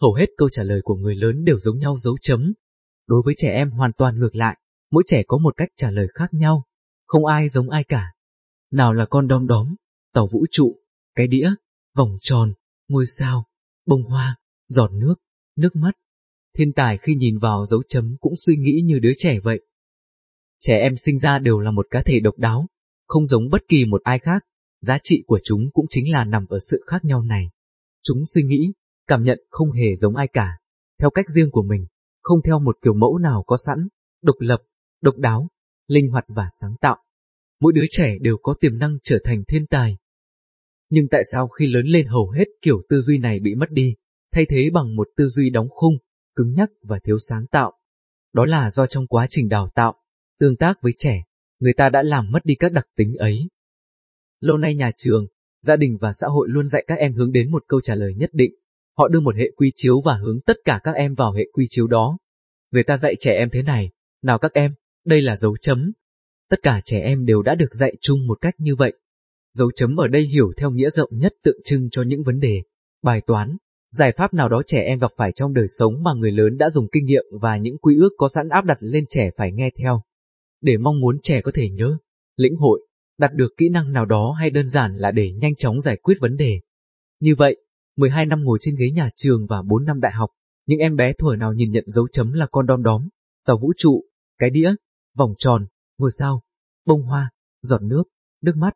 [SPEAKER 1] Hầu hết câu trả lời của người lớn đều giống nhau dấu chấm. Đối với trẻ em hoàn toàn ngược lại, mỗi trẻ có một cách trả lời khác nhau, không ai giống ai cả. Nào là con đom đóm, tàu vũ trụ, cái đĩa, vòng tròn, ngôi sao, bông hoa, giọt nước, nước mắt. Thiên tài khi nhìn vào dấu chấm cũng suy nghĩ như đứa trẻ vậy. Trẻ em sinh ra đều là một cá thể độc đáo, không giống bất kỳ một ai khác, giá trị của chúng cũng chính là nằm ở sự khác nhau này. Chúng suy nghĩ, cảm nhận không hề giống ai cả, theo cách riêng của mình, không theo một kiểu mẫu nào có sẵn, độc lập, độc đáo, linh hoạt và sáng tạo. Mỗi đứa trẻ đều có tiềm năng trở thành thiên tài. Nhưng tại sao khi lớn lên hầu hết kiểu tư duy này bị mất đi, thay thế bằng một tư duy đóng khung, cứng nhắc và thiếu sáng tạo? Đó là do trong quá trình đào tạo, tương tác với trẻ, người ta đã làm mất đi các đặc tính ấy. Lâu nay nhà trường, gia đình và xã hội luôn dạy các em hướng đến một câu trả lời nhất định. Họ đưa một hệ quy chiếu và hướng tất cả các em vào hệ quy chiếu đó. Người ta dạy trẻ em thế này, nào các em, đây là dấu chấm. Tất cả trẻ em đều đã được dạy chung một cách như vậy. Dấu chấm ở đây hiểu theo nghĩa rộng nhất tượng trưng cho những vấn đề, bài toán, giải pháp nào đó trẻ em gặp phải trong đời sống mà người lớn đã dùng kinh nghiệm và những quy ước có sẵn áp đặt lên trẻ phải nghe theo. Để mong muốn trẻ có thể nhớ, lĩnh hội, đạt được kỹ năng nào đó hay đơn giản là để nhanh chóng giải quyết vấn đề. Như vậy, 12 năm ngồi trên ghế nhà trường và 4 năm đại học, những em bé thuở nào nhìn nhận dấu chấm là con đom đóm, tàu vũ trụ, cái đĩa, vòng tròn, ngôi sao, bông hoa, giọt nước, nước mắt.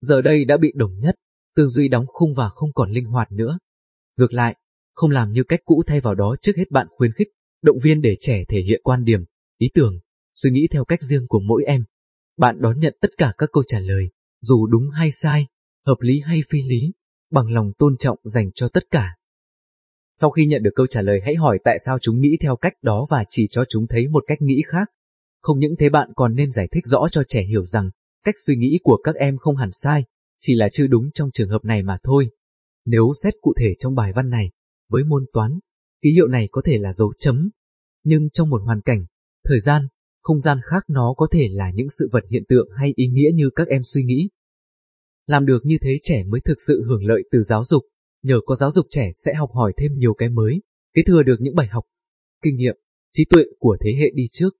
[SPEAKER 1] Giờ đây đã bị đồng nhất, tư duy đóng khung và không còn linh hoạt nữa. Ngược lại, không làm như cách cũ thay vào đó trước hết bạn khuyến khích, động viên để trẻ thể hiện quan điểm, ý tưởng, suy nghĩ theo cách riêng của mỗi em. Bạn đón nhận tất cả các câu trả lời, dù đúng hay sai, hợp lý hay phi lý, bằng lòng tôn trọng dành cho tất cả. Sau khi nhận được câu trả lời hãy hỏi tại sao chúng nghĩ theo cách đó và chỉ cho chúng thấy một cách nghĩ khác. Không những thế bạn còn nên giải thích rõ cho trẻ hiểu rằng cách suy nghĩ của các em không hẳn sai, chỉ là chưa đúng trong trường hợp này mà thôi. Nếu xét cụ thể trong bài văn này, với môn toán, ký hiệu này có thể là dấu chấm, nhưng trong một hoàn cảnh, thời gian, không gian khác nó có thể là những sự vật hiện tượng hay ý nghĩa như các em suy nghĩ. Làm được như thế trẻ mới thực sự hưởng lợi từ giáo dục, nhờ có giáo dục trẻ sẽ học hỏi thêm nhiều cái mới, kế thừa được những bài học, kinh nghiệm, trí tuệ của thế hệ đi trước,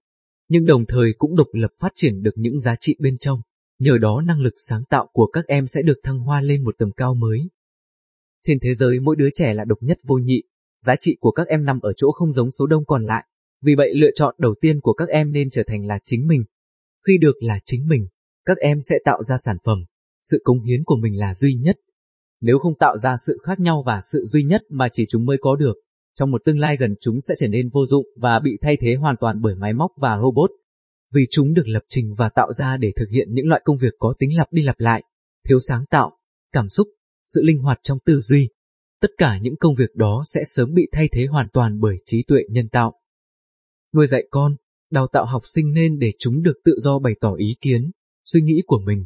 [SPEAKER 1] nhưng đồng thời cũng độc lập phát triển được những giá trị bên trong, nhờ đó năng lực sáng tạo của các em sẽ được thăng hoa lên một tầm cao mới. Trên thế giới mỗi đứa trẻ là độc nhất vô nhị, giá trị của các em nằm ở chỗ không giống số đông còn lại, vì vậy lựa chọn đầu tiên của các em nên trở thành là chính mình. Khi được là chính mình, các em sẽ tạo ra sản phẩm, sự cống hiến của mình là duy nhất. Nếu không tạo ra sự khác nhau và sự duy nhất mà chỉ chúng mới có được, trong một tương lai gần chúng sẽ trở nên vô dụng và bị thay thế hoàn toàn bởi máy móc và robot. Vì chúng được lập trình và tạo ra để thực hiện những loại công việc có tính lặp đi lặp lại, thiếu sáng tạo, cảm xúc, sự linh hoạt trong tư duy. Tất cả những công việc đó sẽ sớm bị thay thế hoàn toàn bởi trí tuệ nhân tạo nuôi dạy con, đào tạo học sinh nên để chúng được tự do bày tỏ ý kiến, suy nghĩ của mình.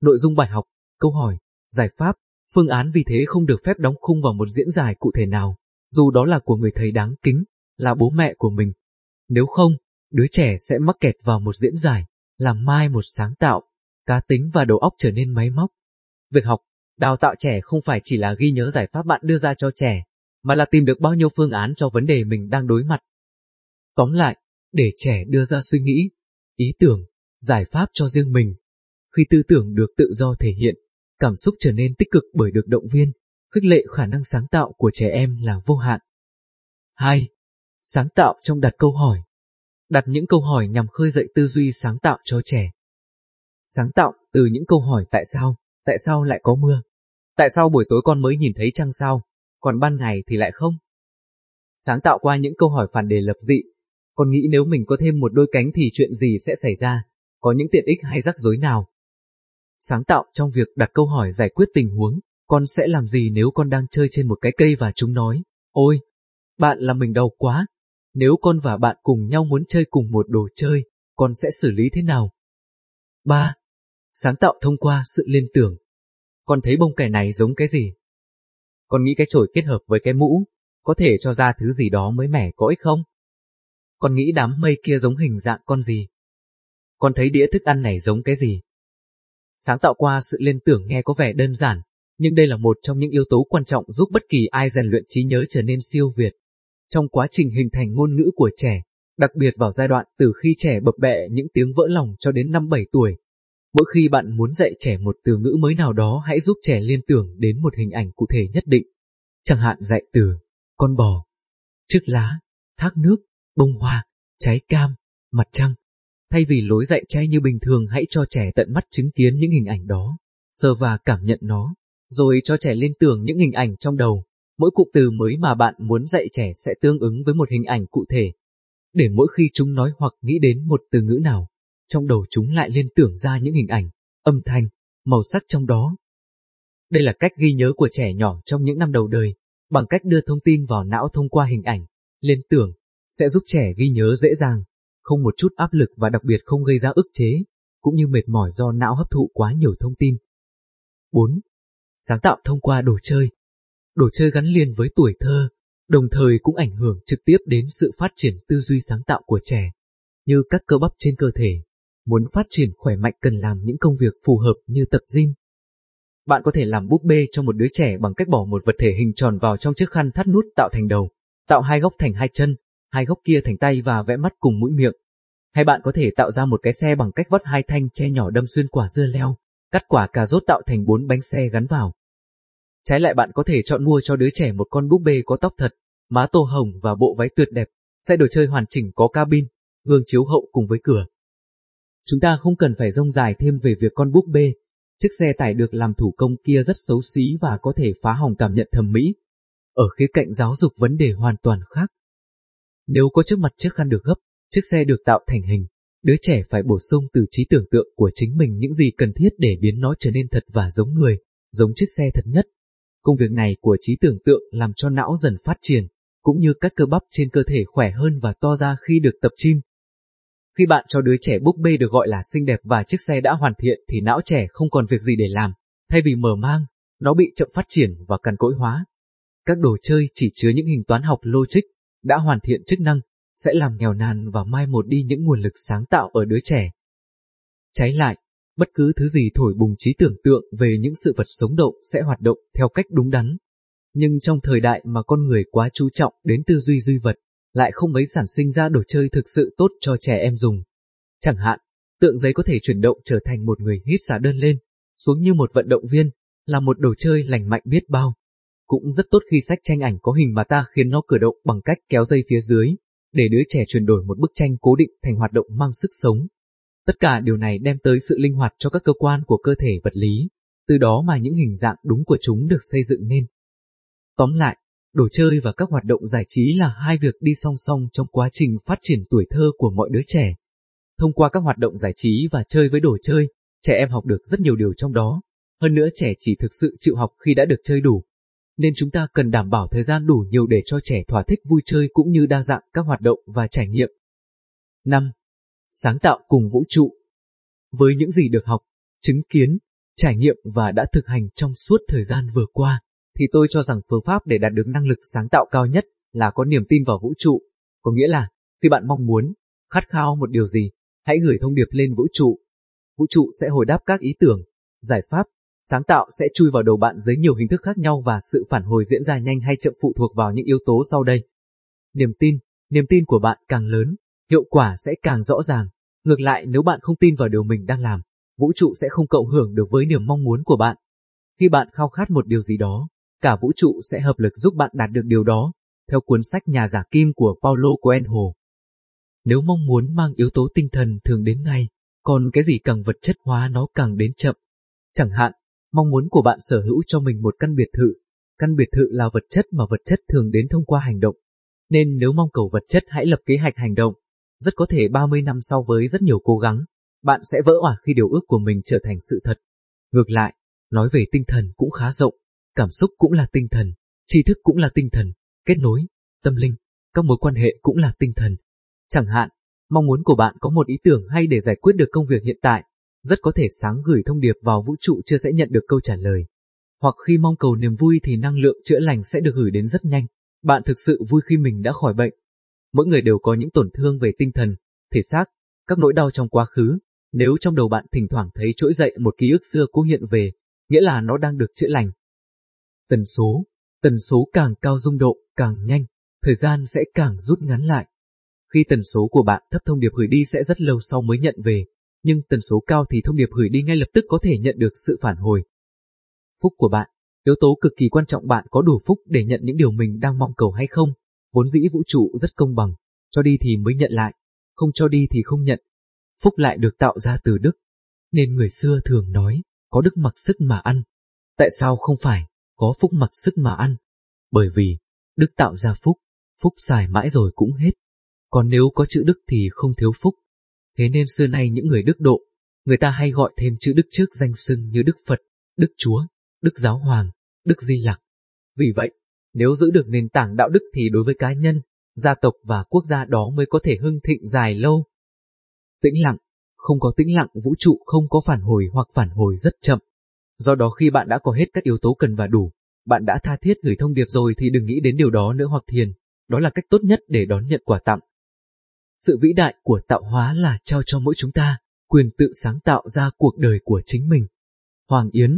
[SPEAKER 1] Nội dung bài học, câu hỏi, giải pháp, phương án vì thế không được phép đóng khung vào một diễn giải cụ thể nào, dù đó là của người thầy đáng kính, là bố mẹ của mình. Nếu không, đứa trẻ sẽ mắc kẹt vào một diễn giải, làm mai một sáng tạo, cá tính và đầu óc trở nên máy móc. Việc học, đào tạo trẻ không phải chỉ là ghi nhớ giải pháp bạn đưa ra cho trẻ, mà là tìm được bao nhiêu phương án cho vấn đề mình đang đối mặt. Tóm lại, để trẻ đưa ra suy nghĩ, ý tưởng, giải pháp cho riêng mình. Khi tư tưởng được tự do thể hiện, cảm xúc trở nên tích cực bởi được động viên, khích lệ khả năng sáng tạo của trẻ em là vô hạn. 2. Sáng tạo trong đặt câu hỏi Đặt những câu hỏi nhằm khơi dậy tư duy sáng tạo cho trẻ. Sáng tạo từ những câu hỏi tại sao, tại sao lại có mưa? Tại sao buổi tối con mới nhìn thấy trăng sao, còn ban ngày thì lại không? Sáng tạo qua những câu hỏi phản đề lập dị. Con nghĩ nếu mình có thêm một đôi cánh thì chuyện gì sẽ xảy ra? Có những tiện ích hay rắc rối nào? Sáng tạo trong việc đặt câu hỏi giải quyết tình huống, con sẽ làm gì nếu con đang chơi trên một cái cây và chúng nói, ôi, bạn làm mình đau quá. Nếu con và bạn cùng nhau muốn chơi cùng một đồ chơi, con sẽ xử lý thế nào? 3. Sáng tạo thông qua sự liên tưởng. Con thấy bông cải này giống cái gì? Con nghĩ cái chổi kết hợp với cái mũ, có thể cho ra thứ gì đó mới mẻ có ích không? Con nghĩ đám mây kia giống hình dạng con gì? Con thấy đĩa thức ăn này giống cái gì? Sáng tạo qua sự liên tưởng nghe có vẻ đơn giản, nhưng đây là một trong những yếu tố quan trọng giúp bất kỳ ai rèn luyện trí nhớ trở nên siêu việt. Trong quá trình hình thành ngôn ngữ của trẻ, đặc biệt vào giai đoạn từ khi trẻ bập bẹ những tiếng vỡ lòng cho đến năm 7 tuổi, Mỗi khi bạn muốn dạy trẻ một từ ngữ mới nào đó hãy giúp trẻ liên tưởng đến một hình ảnh cụ thể nhất định. Chẳng hạn dạy từ con bò, chiếc lá, thác nước, bông hoa, trái cam, mặt trăng. Thay vì lối dạy trẻ như bình thường hãy cho trẻ tận mắt chứng kiến những hình ảnh đó, sờ và cảm nhận nó, rồi cho trẻ liên tưởng những hình ảnh trong đầu. Mỗi cụm từ mới mà bạn muốn dạy trẻ sẽ tương ứng với một hình ảnh cụ thể. Để mỗi khi chúng nói hoặc nghĩ đến một từ ngữ nào, trong đầu chúng lại liên tưởng ra những hình ảnh, âm thanh, màu sắc trong đó. Đây là cách ghi nhớ của trẻ nhỏ trong những năm đầu đời, bằng cách đưa thông tin vào não thông qua hình ảnh, liên tưởng, sẽ giúp trẻ ghi nhớ dễ dàng, không một chút áp lực và đặc biệt không gây ra ức chế, cũng như mệt mỏi do não hấp thụ quá nhiều thông tin. 4. Sáng tạo thông qua đồ chơi Đồ chơi gắn liền với tuổi thơ, đồng thời cũng ảnh hưởng trực tiếp đến sự phát triển tư duy sáng tạo của trẻ, như các cơ bắp trên cơ thể, Muốn phát triển khỏe mạnh cần làm những công việc phù hợp như tập gym. Bạn có thể làm búp bê cho một đứa trẻ bằng cách bỏ một vật thể hình tròn vào trong chiếc khăn thắt nút tạo thành đầu, tạo hai góc thành hai chân, hai góc kia thành tay và vẽ mắt cùng mũi miệng. Hay bạn có thể tạo ra một cái xe bằng cách vắt hai thanh tre nhỏ đâm xuyên quả dưa leo, cắt quả cà rốt tạo thành bốn bánh xe gắn vào. Trái lại bạn có thể chọn mua cho đứa trẻ một con búp bê có tóc thật, má tô hồng và bộ váy tuyệt đẹp, xe đồ chơi hoàn chỉnh có cabin, gương chiếu hậu cùng với cửa. Chúng ta không cần phải rông dài thêm về việc con búp bê, chiếc xe tải được làm thủ công kia rất xấu xí và có thể phá hỏng cảm nhận thẩm mỹ. Ở khía cạnh giáo dục vấn đề hoàn toàn khác. Nếu có trước mặt chiếc khăn được gấp, chiếc xe được tạo thành hình, đứa trẻ phải bổ sung từ trí tưởng tượng của chính mình những gì cần thiết để biến nó trở nên thật và giống người, giống chiếc xe thật nhất. Công việc này của trí tưởng tượng làm cho não dần phát triển, cũng như các cơ bắp trên cơ thể khỏe hơn và to ra khi được tập gym, khi bạn cho đứa trẻ búp bê được gọi là xinh đẹp và chiếc xe đã hoàn thiện thì não trẻ không còn việc gì để làm, thay vì mở mang, nó bị chậm phát triển và cằn cỗi hóa. Các đồ chơi chỉ chứa những hình toán học logic, đã hoàn thiện chức năng, sẽ làm nghèo nàn và mai một đi những nguồn lực sáng tạo ở đứa trẻ. Trái lại, bất cứ thứ gì thổi bùng trí tưởng tượng về những sự vật sống động sẽ hoạt động theo cách đúng đắn. Nhưng trong thời đại mà con người quá chú trọng đến tư duy duy vật, lại không mấy sản sinh ra đồ chơi thực sự tốt cho trẻ em dùng. Chẳng hạn, tượng giấy có thể chuyển động trở thành một người hít xả đơn lên, xuống như một vận động viên, là một đồ chơi lành mạnh biết bao. Cũng rất tốt khi sách tranh ảnh có hình mà ta khiến nó cử động bằng cách kéo dây phía dưới, để đứa trẻ chuyển đổi một bức tranh cố định thành hoạt động mang sức sống. Tất cả điều này đem tới sự linh hoạt cho các cơ quan của cơ thể vật lý, từ đó mà những hình dạng đúng của chúng được xây dựng nên. Tóm lại, Đồ chơi và các hoạt động giải trí là hai việc đi song song trong quá trình phát triển tuổi thơ của mọi đứa trẻ. Thông qua các hoạt động giải trí và chơi với đồ chơi, trẻ em học được rất nhiều điều trong đó. Hơn nữa trẻ chỉ thực sự chịu học khi đã được chơi đủ. Nên chúng ta cần đảm bảo thời gian đủ nhiều để cho trẻ thỏa thích vui chơi cũng như đa dạng các hoạt động và trải nghiệm. 5. Sáng tạo cùng vũ trụ Với những gì được học, chứng kiến, trải nghiệm và đã thực hành trong suốt thời gian vừa qua, thì tôi cho rằng phương pháp để đạt được năng lực sáng tạo cao nhất là có niềm tin vào vũ trụ. Có nghĩa là, khi bạn mong muốn, khát khao một điều gì, hãy gửi thông điệp lên vũ trụ. Vũ trụ sẽ hồi đáp các ý tưởng, giải pháp, sáng tạo sẽ chui vào đầu bạn dưới nhiều hình thức khác nhau và sự phản hồi diễn ra nhanh hay chậm phụ thuộc vào những yếu tố sau đây. Niềm tin, niềm tin của bạn càng lớn, hiệu quả sẽ càng rõ ràng. Ngược lại nếu bạn không tin vào điều mình đang làm, vũ trụ sẽ không cộng hưởng được với niềm mong muốn của bạn. Khi bạn khao khát một điều gì đó, cả vũ trụ sẽ hợp lực giúp bạn đạt được điều đó, theo cuốn sách Nhà giả kim của Paulo Coelho. Nếu mong muốn mang yếu tố tinh thần thường đến ngay, còn cái gì càng vật chất hóa nó càng đến chậm. Chẳng hạn, mong muốn của bạn sở hữu cho mình một căn biệt thự. Căn biệt thự là vật chất mà vật chất thường đến thông qua hành động. Nên nếu mong cầu vật chất hãy lập kế hoạch hành động. Rất có thể 30 năm sau với rất nhiều cố gắng, bạn sẽ vỡ òa khi điều ước của mình trở thành sự thật. Ngược lại, nói về tinh thần cũng khá rộng, cảm xúc cũng là tinh thần, tri thức cũng là tinh thần, kết nối, tâm linh, các mối quan hệ cũng là tinh thần. Chẳng hạn, mong muốn của bạn có một ý tưởng hay để giải quyết được công việc hiện tại, rất có thể sáng gửi thông điệp vào vũ trụ chưa sẽ nhận được câu trả lời. Hoặc khi mong cầu niềm vui thì năng lượng chữa lành sẽ được gửi đến rất nhanh. Bạn thực sự vui khi mình đã khỏi bệnh. Mỗi người đều có những tổn thương về tinh thần, thể xác, các nỗi đau trong quá khứ. Nếu trong đầu bạn thỉnh thoảng thấy trỗi dậy một ký ức xưa cũ hiện về, nghĩa là nó đang được chữa lành. Tần số, tần số càng cao dung độ càng nhanh, thời gian sẽ càng rút ngắn lại. Khi tần số của bạn thấp thông điệp gửi đi sẽ rất lâu sau mới nhận về, nhưng tần số cao thì thông điệp gửi đi ngay lập tức có thể nhận được sự phản hồi. Phúc của bạn, yếu tố cực kỳ quan trọng bạn có đủ phúc để nhận những điều mình đang mong cầu hay không. Vốn dĩ vũ trụ rất công bằng, cho đi thì mới nhận lại, không cho đi thì không nhận. Phúc lại được tạo ra từ đức, nên người xưa thường nói, có đức mặc sức mà ăn. Tại sao không phải, có phúc mặc sức mà ăn? Bởi vì, đức tạo ra phúc, phúc xài mãi rồi cũng hết. Còn nếu có chữ đức thì không thiếu phúc. Thế nên xưa nay những người đức độ, người ta hay gọi thêm chữ đức trước danh xưng như Đức Phật, Đức Chúa, Đức Giáo Hoàng, Đức Di Lặc. Vì vậy, nếu giữ được nền tảng đạo đức thì đối với cá nhân, gia tộc và quốc gia đó mới có thể hưng thịnh dài lâu. Tĩnh lặng, không có tĩnh lặng vũ trụ không có phản hồi hoặc phản hồi rất chậm. Do đó khi bạn đã có hết các yếu tố cần và đủ, bạn đã tha thiết gửi thông điệp rồi thì đừng nghĩ đến điều đó nữa hoặc thiền. Đó là cách tốt nhất để đón nhận quả tặng. Sự vĩ đại của tạo hóa là trao cho mỗi chúng ta quyền tự sáng tạo ra cuộc đời của chính mình. Hoàng Yến